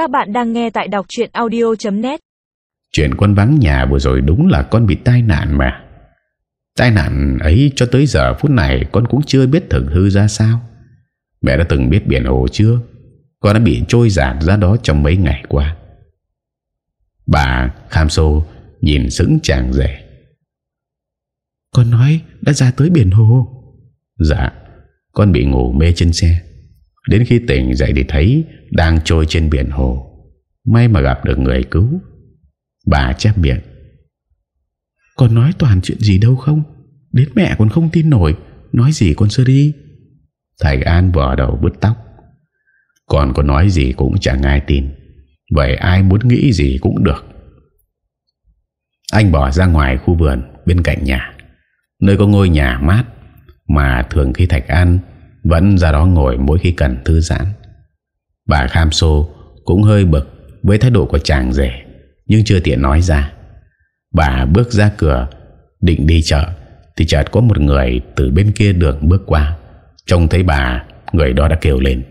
Các bạn đang nghe tại đọc chuyện audio.net Chuyện con vắng nhà vừa rồi đúng là con bị tai nạn mà. Tai nạn ấy cho tới giờ phút này con cũng chưa biết thực hư ra sao. Mẹ đã từng biết biển hồ chưa? Con đã bị trôi giạt ra đó trong mấy ngày qua. Bà Kham Sô nhìn sững chàng rể. Con nói đã ra tới biển hồ. Dạ Con bị ngủ mê trên xe Đến khi tỉnh dậy thì thấy Đang trôi trên biển hồ. May mà gặp được người cứu. Bà chép miệng. Con nói toàn chuyện gì đâu không? Đến mẹ còn không tin nổi. Nói gì con sơ đi? Thầy An vò đầu bứt tóc. Con có nói gì cũng chẳng ai tin. Vậy ai muốn nghĩ gì cũng được. Anh bỏ ra ngoài khu vườn Bên cạnh nhà. Nơi có ngôi nhà mát Mà thường khi Thạch An vẫn ra đó ngồi mỗi khi cần thư giãn. Bà Kham Sô Cũng hơi bực với thái độ của chàng rể, Nhưng chưa tiện nói ra. Bà bước ra cửa, Định đi chợ, Thì chợt có một người từ bên kia đường bước qua, Trông thấy bà, Người đó đã kêu lên.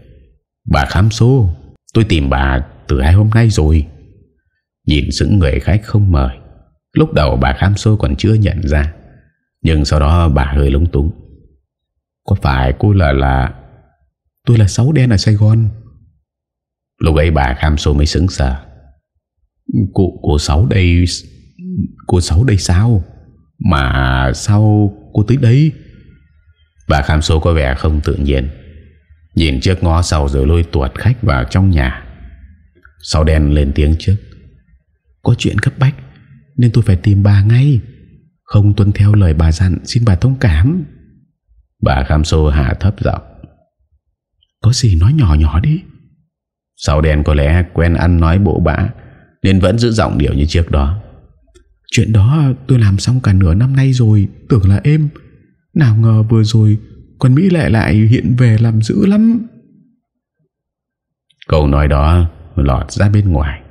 Bà Kham Sô, Tôi tìm bà từ hai hôm nay rồi. Nhìn những người khách không mời, Lúc đầu bà Kham Sô còn chưa nhận ra, Nhưng sau đó bà hơi lúng túng. Có phải cô là là Tôi là Sáu Đen ở Sài Gòn? Lúc ấy bà Kham Sô mới sững sờ. Cô, cô Sáu đây Cô Sáu đây sao? Mà sao cô tới đây Bà Kham Sô có vẻ không tự nhiên. Nhìn trước ngó sau rồi lôi tuột khách vào trong nhà. Sáu đen lên tiếng trước. Có chuyện cấp bách Nên tôi phải tìm bà ngay. Không tuân theo lời bà dặn Xin bà thông cảm. Bà Kham Sô hạ thấp giọng. Có gì nói nhỏ nhỏ đi. Sao đen có lẽ quen ăn nói bộ bã, Nên vẫn giữ giọng điệu như trước đó. Chuyện đó tôi làm xong cả nửa năm nay rồi, Tưởng là êm. Nào ngờ vừa rồi, Con Mỹ lệ lại hiện về làm dữ lắm. Câu nói đó lọt ra bên ngoài.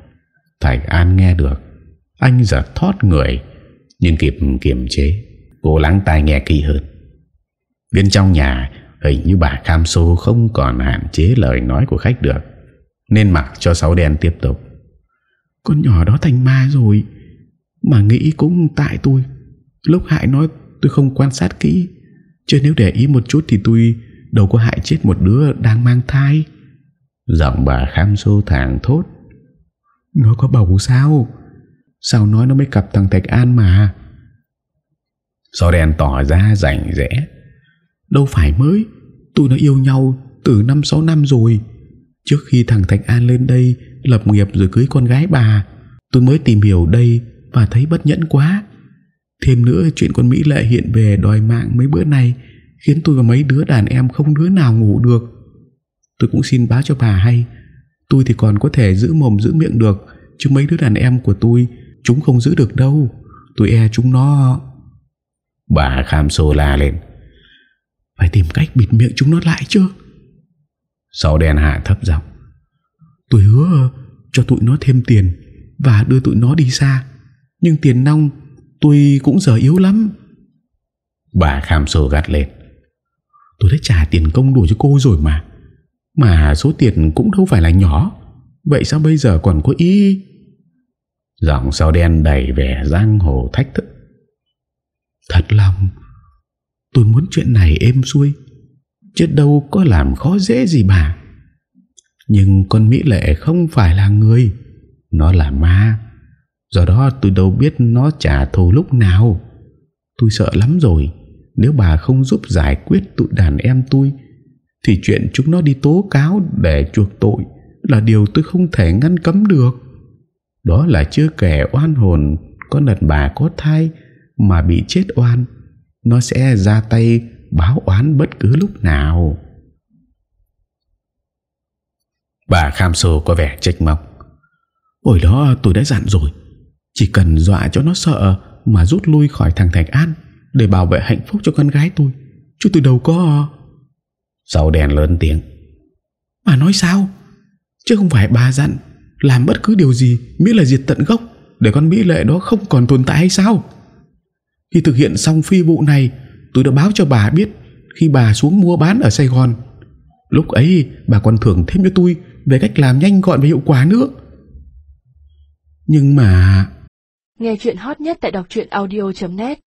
Thạch An nghe được. Anh giật thoát người, Nhưng kịp kiềm chế. Cô lắng tai nghe kỹ hơn. Bên trong nhà, Hình như bà Kham Sô không còn hạn chế lời nói của khách được, Nên mặc cho sáu đen tiếp tục. Con nhỏ đó thành ma rồi, Mà nghĩ cũng tại tôi. Lúc hại nói tôi không quan sát kỹ, Chứ nếu để ý một chút Thì tôi đâu có hại chết một đứa đang mang thai. Giọng bà Kham Sô thẳng thốt. Nó có bầu sao? Sao nói nó mới cặp thằng Thạch An mà? Sao đen tỏ ra rảnh rẽ. Đâu phải mới, Tụi nó yêu nhau từ năm 6 năm rồi. Trước khi thằng Thạch An lên đây Lập nghiệp rồi cưới con gái bà Tôi mới tìm hiểu đây Và thấy bất nhẫn quá. Thêm nữa, chuyện con Mỹ Lệ hiện về đòi mạng mấy bữa nay Khiến tôi và mấy đứa đàn em không đứa nào ngủ được. Tôi cũng xin báo cho bà hay, Tôi thì còn có thể giữ mồm giữ miệng được, Chứ mấy đứa đàn em của tôi Chúng không giữ được đâu. Tôi e chúng nó Bà kham Sô la lên. Phải tìm cách bịt miệng chúng nó lại chứ. Sáu đen hạ thấp giọng Tôi hứa cho tụi nó thêm tiền Và đưa tụi nó đi xa. Nhưng tiền nong Tôi cũng giờ yếu lắm. Bà kham xô gắt lên. Tôi đã trả tiền công đủ cho cô rồi mà. Mà số tiền cũng đâu phải là nhỏ. Vậy sao bây giờ còn có ý? Giọng sao đen đầy vẻ giang hồ thách thức. Thật lòng Tôi muốn chuyện này êm xuôi, Chứ đâu có làm khó dễ gì bà. Nhưng con Mỹ Lệ không phải là người, Nó là ma. Do đó tôi đâu biết nó trả thù lúc nào. Tôi sợ lắm rồi, Nếu bà không giúp giải quyết tụi đàn em tôi, Thì chuyện chúng nó đi tố cáo để chuộc tội Là điều tôi không thể ngăn cấm được. Đó là chưa kể oan hồn con lần bà có thai Mà bị chết oan. Nó sẽ ra tay báo oán bất cứ lúc nào. Bà Kham Sô có vẻ trách móc. Hồi đó tôi đã dặn rồi Chỉ cần dọa cho nó sợ Mà rút lui khỏi thằng Thạch An Để bảo vệ hạnh phúc cho con gái tôi Chứ tôi đâu có. Sau đèn lớn tiếng Bà nói sao? Chứ không phải bà dặn Làm bất cứ điều gì miễn là diệt tận gốc Để con Mỹ lệ đó không còn tồn tại hay sao khi thực hiện xong phi vụ này, Tôi đã báo cho bà biết Khi bà xuống mua bán ở Sài Gòn Lúc ấy, bà còn thưởng thêm cho tôi về cách làm nhanh gọn và hiệu quả nữa. Nhưng mà... Nghe chuyện hot nhất tại đọc audio.net